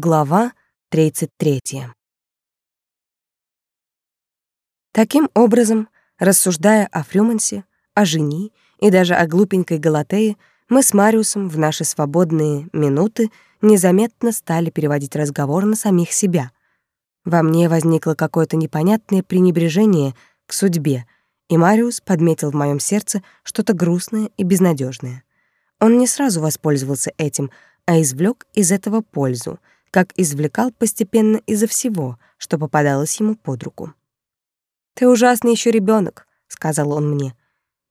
Глава 33. Таким образом, рассуждая о Фрюмансе, о жени и даже о глупенькой Галатее, мы с Мариусом в наши свободные минуты незаметно стали переводить разговор на самих себя. Во мне возникло какое-то непонятное пренебрежение к судьбе, и Мариус подметил в моем сердце что-то грустное и безнадежное. Он не сразу воспользовался этим, а извлек из этого пользу — как извлекал постепенно изо всего, что попадалось ему под руку. «Ты ужасный еще ребенок, сказал он мне,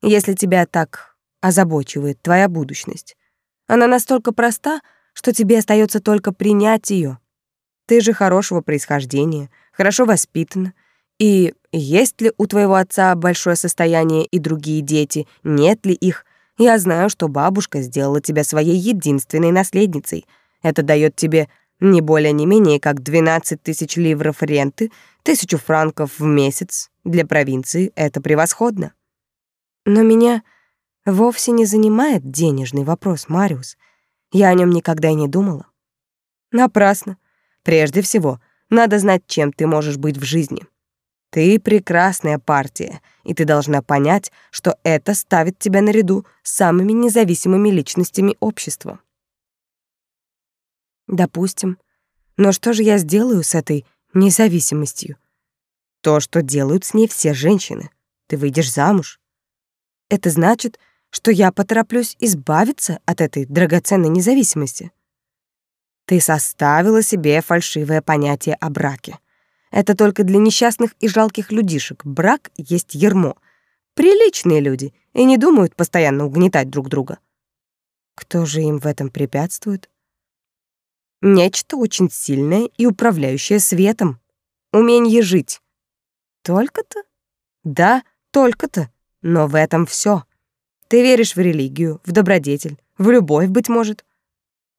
«если тебя так озабочивает твоя будущность. Она настолько проста, что тебе остается только принять ее. Ты же хорошего происхождения, хорошо воспитана, и есть ли у твоего отца большое состояние и другие дети, нет ли их, я знаю, что бабушка сделала тебя своей единственной наследницей. Это дает тебе не более не менее, как 12 тысяч ливров ренты, тысячу франков в месяц. Для провинции это превосходно. Но меня вовсе не занимает денежный вопрос, Мариус. Я о нем никогда и не думала. Напрасно. Прежде всего, надо знать, чем ты можешь быть в жизни. Ты прекрасная партия, и ты должна понять, что это ставит тебя наряду с самыми независимыми личностями общества. Допустим. Но что же я сделаю с этой независимостью? То, что делают с ней все женщины. Ты выйдешь замуж. Это значит, что я потороплюсь избавиться от этой драгоценной независимости. Ты составила себе фальшивое понятие о браке. Это только для несчастных и жалких людишек. Брак есть ермо. Приличные люди и не думают постоянно угнетать друг друга. Кто же им в этом препятствует? Нечто очень сильное и управляющее светом. Умение жить. Только-то? Да, только-то. Но в этом все. Ты веришь в религию, в добродетель, в любовь, быть может.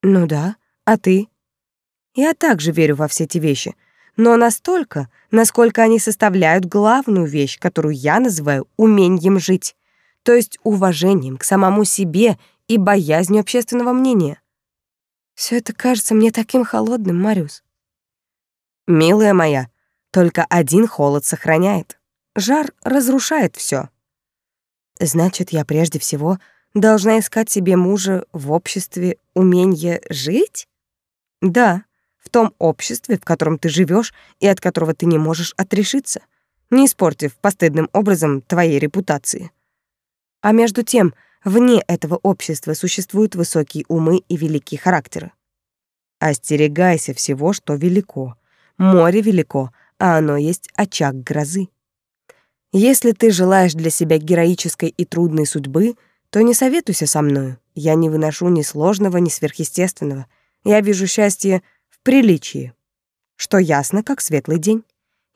Ну да, а ты? Я также верю во все эти вещи, но настолько, насколько они составляют главную вещь, которую я называю умением жить, то есть уважением к самому себе и боязнью общественного мнения. Все это кажется мне таким холодным, Мариус. Милая моя, только один холод сохраняет. Жар разрушает все. Значит, я прежде всего должна искать себе мужа в обществе умения жить? Да, в том обществе, в котором ты живешь и от которого ты не можешь отрешиться, не испортив постыдным образом твоей репутации. А между тем, Вне этого общества существуют высокие умы и великие характеры. Остерегайся всего, что велико. Море велико, а оно есть очаг грозы. Если ты желаешь для себя героической и трудной судьбы, то не советуйся со мною. Я не выношу ни сложного, ни сверхъестественного. Я вижу счастье в приличии, что ясно, как светлый день.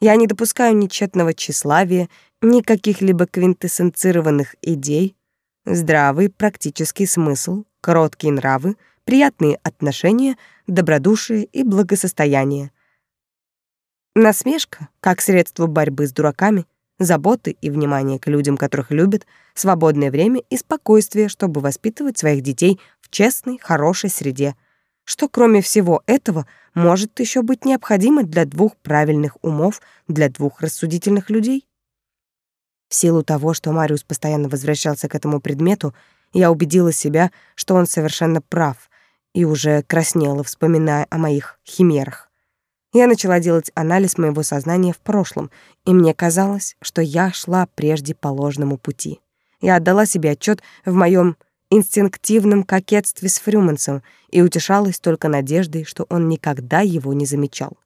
Я не допускаю ни тщетного тщеславия, ни каких-либо квинтэссенцированных идей, Здравый практический смысл, короткие нравы, приятные отношения, добродушие и благосостояние. Насмешка, как средство борьбы с дураками, заботы и внимание к людям, которых любят, свободное время и спокойствие, чтобы воспитывать своих детей в честной, хорошей среде, что кроме всего этого может еще быть необходимо для двух правильных умов, для двух рассудительных людей. В силу того, что Мариус постоянно возвращался к этому предмету, я убедила себя, что он совершенно прав, и уже краснела, вспоминая о моих химерах. Я начала делать анализ моего сознания в прошлом, и мне казалось, что я шла прежде по ложному пути. Я отдала себе отчет в моем инстинктивном кокетстве с Фрюмансом и утешалась только надеждой, что он никогда его не замечал.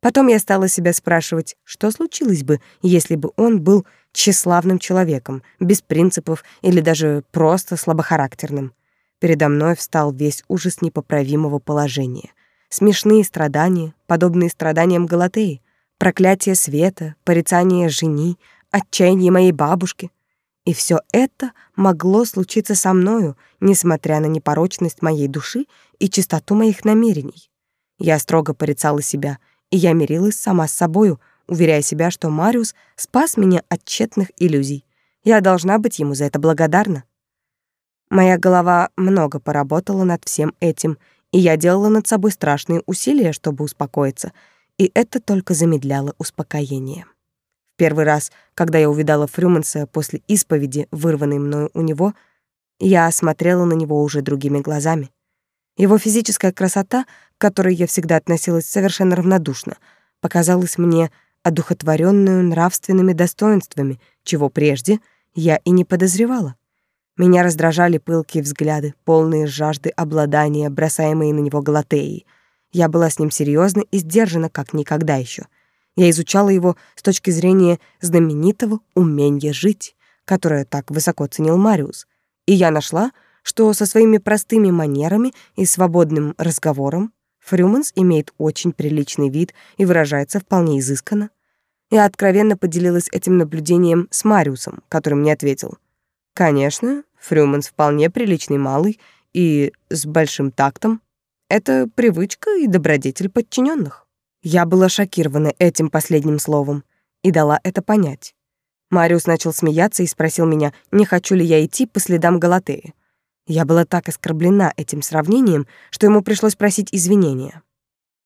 Потом я стала себя спрашивать, что случилось бы, если бы он был тщеславным человеком, без принципов или даже просто слабохарактерным. Передо мной встал весь ужас непоправимого положения. Смешные страдания, подобные страданиям Галатеи, проклятие света, порицание жени, отчаяние моей бабушки. И все это могло случиться со мною, несмотря на непорочность моей души и чистоту моих намерений. Я строго порицала себя — и я мирилась сама с собою, уверяя себя, что Мариус спас меня от тщетных иллюзий. Я должна быть ему за это благодарна. Моя голова много поработала над всем этим, И я делала над собой страшные усилия, чтобы успокоиться, и это только замедляло успокоение. В первый раз, когда я увидала Фрюманса после исповеди, вырванной мною у него, я смотрела на него уже другими глазами. Его физическая красота, к которой я всегда относилась совершенно равнодушно, показалась мне одухотворенную нравственными достоинствами, чего прежде я и не подозревала. Меня раздражали пылкие взгляды, полные жажды обладания, бросаемые на него Галатеей. Я была с ним серьезна и сдержана, как никогда еще. Я изучала его с точки зрения знаменитого умения жить, которое так высоко ценил Мариус. И я нашла, что со своими простыми манерами и свободным разговором Фрюманс имеет очень приличный вид и выражается вполне изысканно. Я откровенно поделилась этим наблюдением с Мариусом, который мне ответил. «Конечно, Фрюманс вполне приличный малый и с большим тактом. Это привычка и добродетель подчиненных. Я была шокирована этим последним словом и дала это понять. Мариус начал смеяться и спросил меня, не хочу ли я идти по следам Галатеи. Я была так оскорблена этим сравнением, что ему пришлось просить извинения.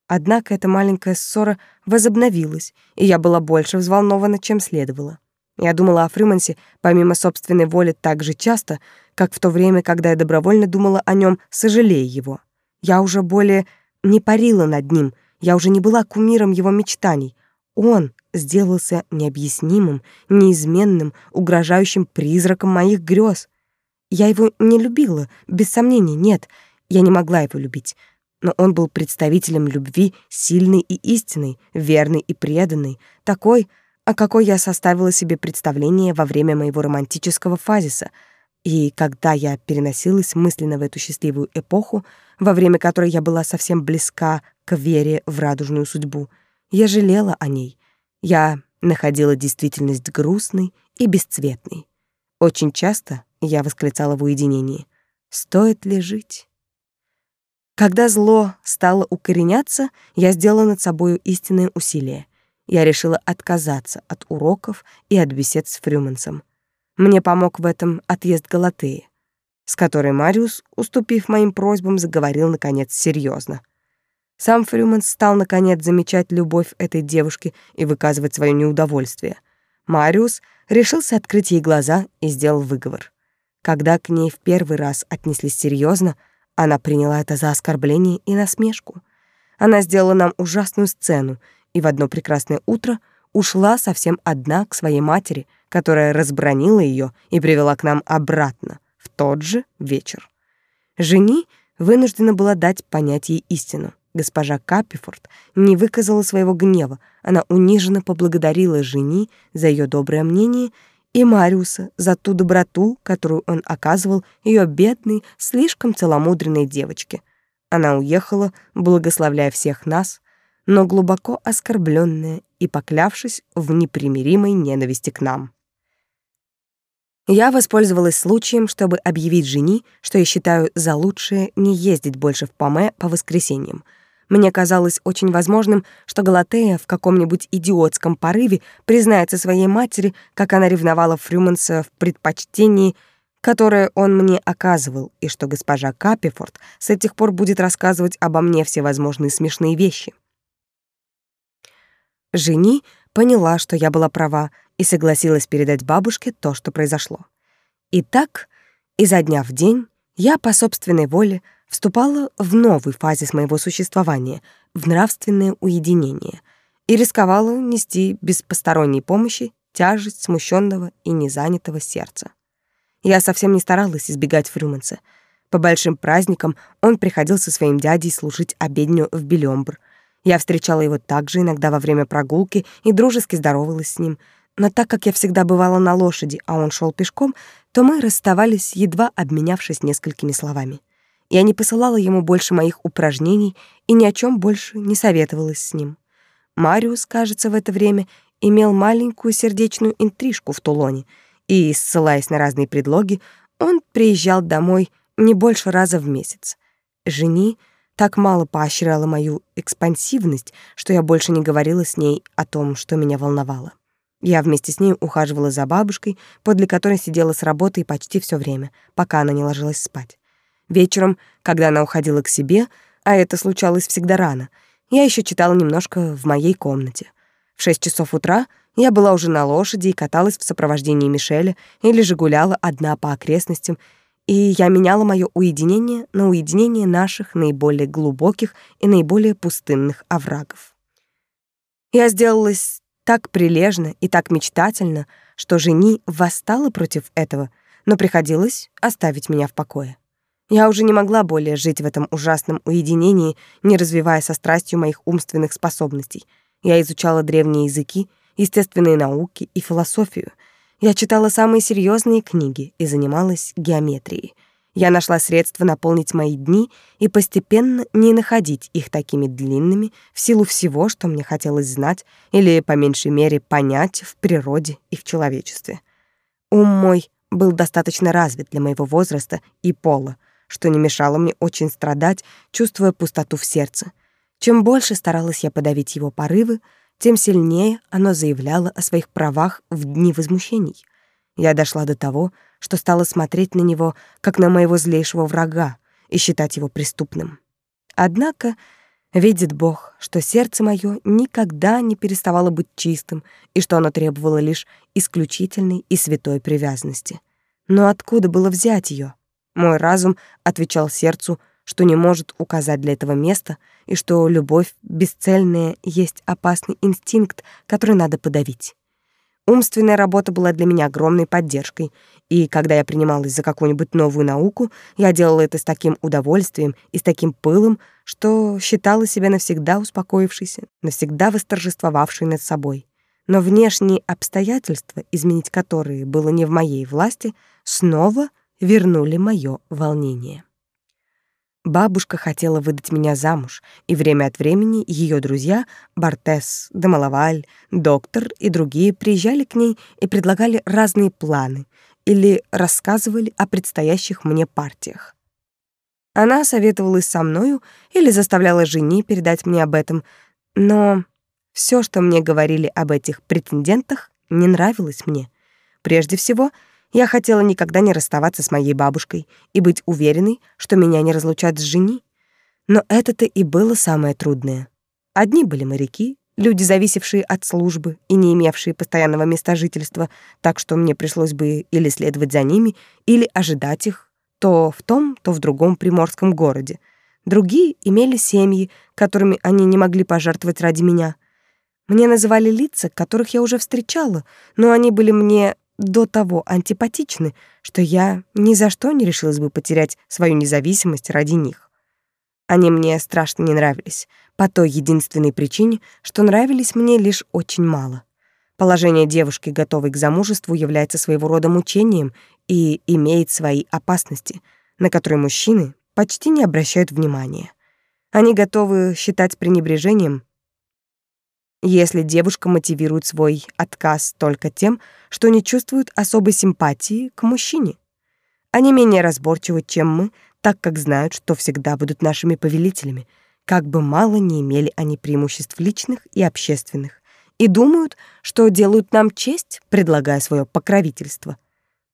Однако эта маленькая ссора возобновилась, и я была больше взволнована, чем следовало. Я думала о Фрюмансе помимо собственной воли так же часто, как в то время, когда я добровольно думала о нем, сожалея его. Я уже более не парила над ним, я уже не была кумиром его мечтаний. Он сделался необъяснимым, неизменным, угрожающим призраком моих грез. Я его не любила, без сомнений, нет, я не могла его любить. Но он был представителем любви, сильной и истинной, верной и преданной, такой, о какой я составила себе представление во время моего романтического фазиса, и когда я переносилась мысленно в эту счастливую эпоху, во время которой я была совсем близка к вере в радужную судьбу, я жалела о ней. Я находила действительность грустной и бесцветной. Очень часто я восклицала в уединении «Стоит ли жить?» Когда зло стало укореняться, я сделала над собою истинное усилие я решила отказаться от уроков и от бесед с Фрюмансом. Мне помог в этом отъезд Галатеи, с которой Мариус, уступив моим просьбам, заговорил, наконец, серьезно. Сам Фрюманс стал, наконец, замечать любовь этой девушки и выказывать свое неудовольствие. Мариус решился открыть ей глаза и сделал выговор. Когда к ней в первый раз отнеслись серьезно, она приняла это за оскорбление и насмешку. Она сделала нам ужасную сцену и в одно прекрасное утро ушла совсем одна к своей матери, которая разбронила ее и привела к нам обратно в тот же вечер. Жени вынуждена была дать понять ей истину. Госпожа Каппифорд не выказала своего гнева, она униженно поблагодарила жени за ее доброе мнение и Мариуса за ту доброту, которую он оказывал ее бедной, слишком целомудренной девочке. Она уехала, благословляя всех нас, но глубоко оскорбленная и поклявшись в непримиримой ненависти к нам. Я воспользовалась случаем, чтобы объявить жени, что я считаю за лучшее не ездить больше в Паме по воскресеньям. Мне казалось очень возможным, что Галатея в каком-нибудь идиотском порыве признается своей матери, как она ревновала Фрюманса в предпочтении, которое он мне оказывал, и что госпожа Капифорд с этих пор будет рассказывать обо мне всевозможные смешные вещи. Жени поняла, что я была права, и согласилась передать бабушке то, что произошло. И так, изо дня в день, я по собственной воле вступала в новый фазис моего существования, в нравственное уединение, и рисковала нести без посторонней помощи тяжесть смущенного и незанятого сердца. Я совсем не старалась избегать Фрюманса. По большим праздникам он приходил со своим дядей служить обедню в Белёмбр — я встречала его также иногда во время прогулки и дружески здоровалась с ним. Но так как я всегда бывала на лошади, а он шел пешком, то мы расставались, едва обменявшись несколькими словами. Я не посылала ему больше моих упражнений и ни о чем больше не советовалась с ним. Мариус, кажется, в это время имел маленькую сердечную интрижку в Тулоне, и, ссылаясь на разные предлоги, он приезжал домой не больше раза в месяц. Жени — так мало поощряла мою экспансивность, что я больше не говорила с ней о том, что меня волновало. Я вместе с ней ухаживала за бабушкой, подле которой сидела с работы почти все время, пока она не ложилась спать. Вечером, когда она уходила к себе, а это случалось всегда рано, я еще читала немножко в моей комнате. В шесть часов утра я была уже на лошади и каталась в сопровождении Мишеля или же гуляла одна по окрестностям, и я меняла мое уединение на уединение наших наиболее глубоких и наиболее пустынных оврагов. Я сделалась так прилежно и так мечтательно, что жени восстала против этого, но приходилось оставить меня в покое. Я уже не могла более жить в этом ужасном уединении, не развивая со страстью моих умственных способностей. Я изучала древние языки, естественные науки и философию. Я читала самые серьезные книги и занималась геометрией. Я нашла средства наполнить мои дни и постепенно не находить их такими длинными в силу всего, что мне хотелось знать или, по меньшей мере, понять в природе и в человечестве. Ум мой был достаточно развит для моего возраста и пола, что не мешало мне очень страдать, чувствуя пустоту в сердце. Чем больше старалась я подавить его порывы, тем сильнее оно заявляло о своих правах в дни возмущений. Я дошла до того, что стала смотреть на него, как на моего злейшего врага, и считать его преступным. Однако видит Бог, что сердце мое никогда не переставало быть чистым и что оно требовало лишь исключительной и святой привязанности. Но откуда было взять ее? Мой разум отвечал сердцу, что не может указать для этого места и что любовь бесцельная есть опасный инстинкт, который надо подавить. Умственная работа была для меня огромной поддержкой, и когда я принималась за какую-нибудь новую науку, я делала это с таким удовольствием и с таким пылом, что считала себя навсегда успокоившейся, навсегда восторжествовавшей над собой. Но внешние обстоятельства, изменить которые было не в моей власти, снова вернули моё волнение. Бабушка хотела выдать меня замуж, и время от времени ее друзья Бартес, Демалаваль, доктор и другие приезжали к ней и предлагали разные планы или рассказывали о предстоящих мне партиях. Она советовалась со мною или заставляла жени передать мне об этом, но все, что мне говорили об этих претендентах, не нравилось мне. Прежде всего, я хотела никогда не расставаться с моей бабушкой и быть уверенной, что меня не разлучат с жени. Но это-то и было самое трудное. Одни были моряки, люди, зависевшие от службы и не имевшие постоянного места жительства, так что мне пришлось бы или следовать за ними, или ожидать их то в том, то в другом приморском городе. Другие имели семьи, которыми они не могли пожертвовать ради меня. Мне называли лица, которых я уже встречала, но они были мне до того антипатичны, что я ни за что не решилась бы потерять свою независимость ради них. Они мне страшно не нравились, по той единственной причине, что нравились мне лишь очень мало. Положение девушки, готовой к замужеству, является своего рода мучением и имеет свои опасности, на которые мужчины почти не обращают внимания. Они готовы считать пренебрежением если девушка мотивирует свой отказ только тем, что не чувствует особой симпатии к мужчине. Они менее разборчивы, чем мы, так как знают, что всегда будут нашими повелителями, как бы мало не имели они преимуществ личных и общественных, и думают, что делают нам честь, предлагая свое покровительство.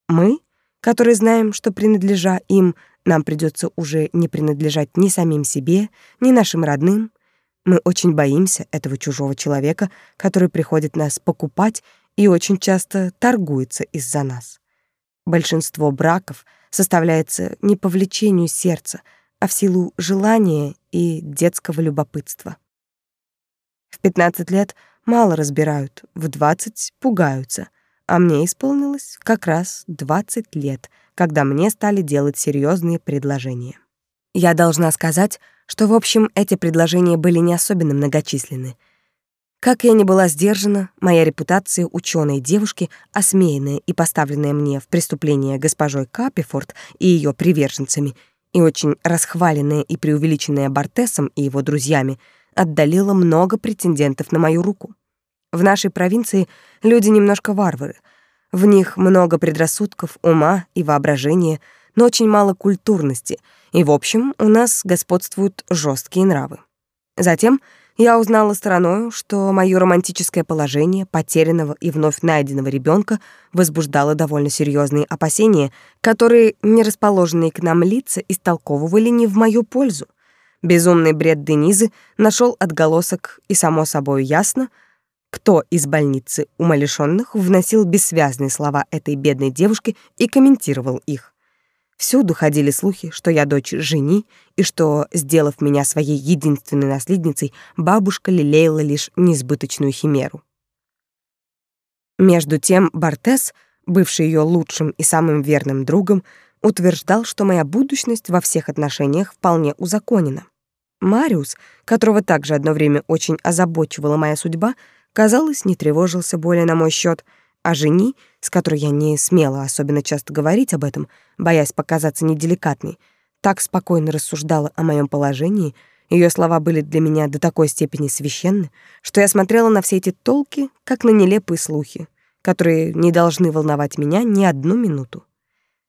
Мы, которые знаем, что принадлежа им, нам придется уже не принадлежать ни самим себе, ни нашим родным, мы очень боимся этого чужого человека, который приходит нас покупать и очень часто торгуется из-за нас. Большинство браков составляется не по влечению сердца, а в силу желания и детского любопытства. В 15 лет мало разбирают, в 20 пугаются, а мне исполнилось как раз 20 лет, когда мне стали делать серьезные предложения. Я должна сказать, что, в общем, эти предложения были не особенно многочисленны. Как я не была сдержана, моя репутация ученой девушки, осмеянная и поставленная мне в преступление госпожой Капифорд и ее приверженцами, и очень расхваленная и преувеличенная Бартесом и его друзьями, отдалила много претендентов на мою руку. В нашей провинции люди немножко варвары. В них много предрассудков, ума и воображения, но очень мало культурности — и, в общем, у нас господствуют жесткие нравы. Затем я узнала стороною, что мое романтическое положение потерянного и вновь найденного ребенка возбуждало довольно серьезные опасения, которые нерасположенные к нам лица истолковывали не в мою пользу. Безумный бред Денизы нашел отголосок, и само собой ясно, кто из больницы умалишенных вносил бессвязные слова этой бедной девушки и комментировал их. Всюду ходили слухи, что я дочь жени, и что, сделав меня своей единственной наследницей, бабушка лелеяла лишь несбыточную химеру. Между тем Бартес, бывший ее лучшим и самым верным другом, утверждал, что моя будущность во всех отношениях вполне узаконена. Мариус, которого также одно время очень озабочивала моя судьба, казалось, не тревожился более на мой счет, а жени, с которой я не смела особенно часто говорить об этом, боясь показаться неделикатной, так спокойно рассуждала о моем положении, ее слова были для меня до такой степени священны, что я смотрела на все эти толки, как на нелепые слухи, которые не должны волновать меня ни одну минуту.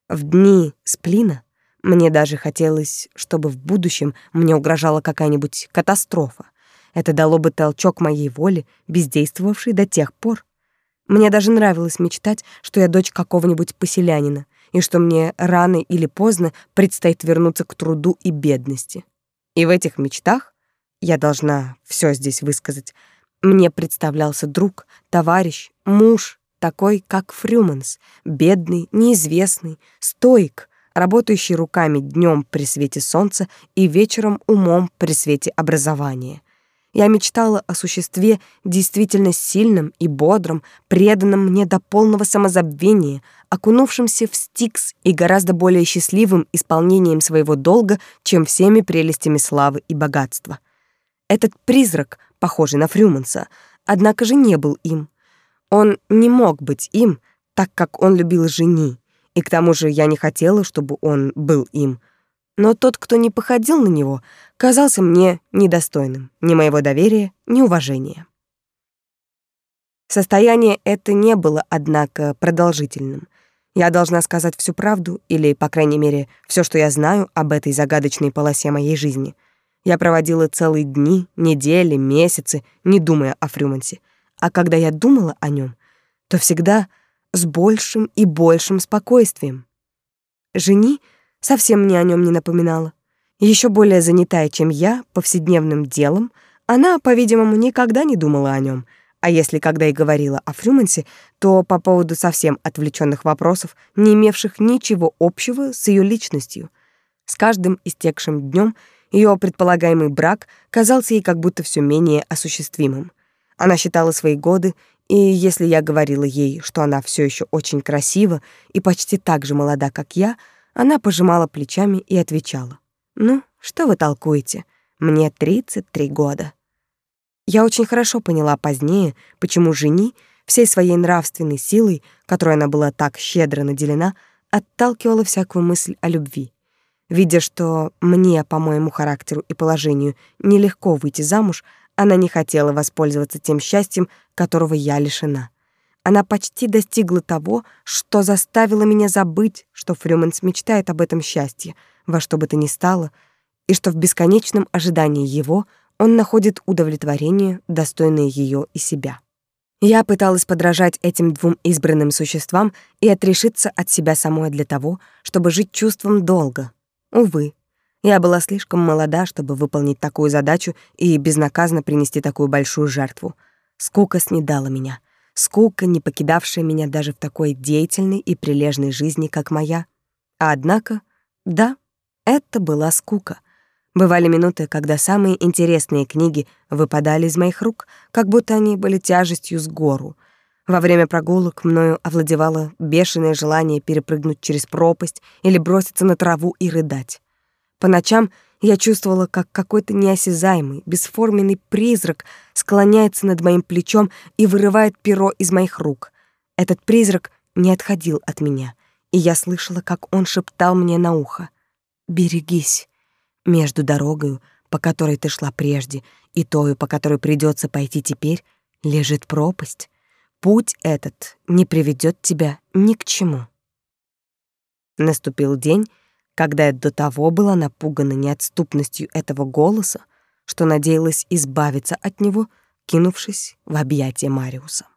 В дни сплина мне даже хотелось, чтобы в будущем мне угрожала какая-нибудь катастрофа. Это дало бы толчок моей воле, бездействовавшей до тех пор. Мне даже нравилось мечтать, что я дочь какого-нибудь поселянина, и что мне рано или поздно предстоит вернуться к труду и бедности. И в этих мечтах, я должна все здесь высказать, мне представлялся друг, товарищ, муж, такой, как Фрюманс, бедный, неизвестный, стоик, работающий руками днем при свете солнца и вечером умом при свете образования. Я мечтала о существе действительно сильном и бодром, преданном мне до полного самозабвения, окунувшемся в стикс и гораздо более счастливым исполнением своего долга, чем всеми прелестями славы и богатства. Этот призрак, похожий на Фрюманса, однако же не был им. Он не мог быть им, так как он любил жени, и к тому же я не хотела, чтобы он был им — но тот, кто не походил на него, казался мне недостойным ни моего доверия, ни уважения. Состояние это не было, однако, продолжительным. Я должна сказать всю правду, или, по крайней мере, все, что я знаю об этой загадочной полосе моей жизни. Я проводила целые дни, недели, месяцы, не думая о Фрюмансе. А когда я думала о нем, то всегда с большим и большим спокойствием. Жени — совсем мне о нем не напоминала. Еще более занятая, чем я, повседневным делом, она, по-видимому, никогда не думала о нем. А если когда и говорила о Фрюмансе, то по поводу совсем отвлеченных вопросов, не имевших ничего общего с ее личностью. С каждым истекшим днем ее предполагаемый брак казался ей как будто все менее осуществимым. Она считала свои годы, и если я говорила ей, что она все еще очень красива и почти так же молода, как я — она пожимала плечами и отвечала. «Ну, что вы толкуете? Мне 33 года». Я очень хорошо поняла позднее, почему жени всей своей нравственной силой, которой она была так щедро наделена, отталкивала всякую мысль о любви. Видя, что мне, по моему характеру и положению, нелегко выйти замуж, она не хотела воспользоваться тем счастьем, которого я лишена она почти достигла того, что заставило меня забыть, что Фрюманс мечтает об этом счастье, во что бы то ни стало, и что в бесконечном ожидании его он находит удовлетворение, достойное ее и себя. Я пыталась подражать этим двум избранным существам и отрешиться от себя самой для того, чтобы жить чувством долга. Увы, я была слишком молода, чтобы выполнить такую задачу и безнаказанно принести такую большую жертву. Скука снедала меня — скука, не покидавшая меня даже в такой деятельной и прилежной жизни, как моя. А однако, да, это была скука. Бывали минуты, когда самые интересные книги выпадали из моих рук, как будто они были тяжестью с гору. Во время прогулок мною овладевало бешеное желание перепрыгнуть через пропасть или броситься на траву и рыдать. По ночам — я чувствовала, как какой-то неосязаемый, бесформенный призрак склоняется над моим плечом и вырывает перо из моих рук. Этот призрак не отходил от меня, и я слышала, как он шептал мне на ухо. «Берегись. Между дорогою, по которой ты шла прежде, и тою, по которой придется пойти теперь, лежит пропасть. Путь этот не приведет тебя ни к чему». Наступил день, когда я до того была напугана неотступностью этого голоса, что надеялась избавиться от него, кинувшись в объятия Мариуса.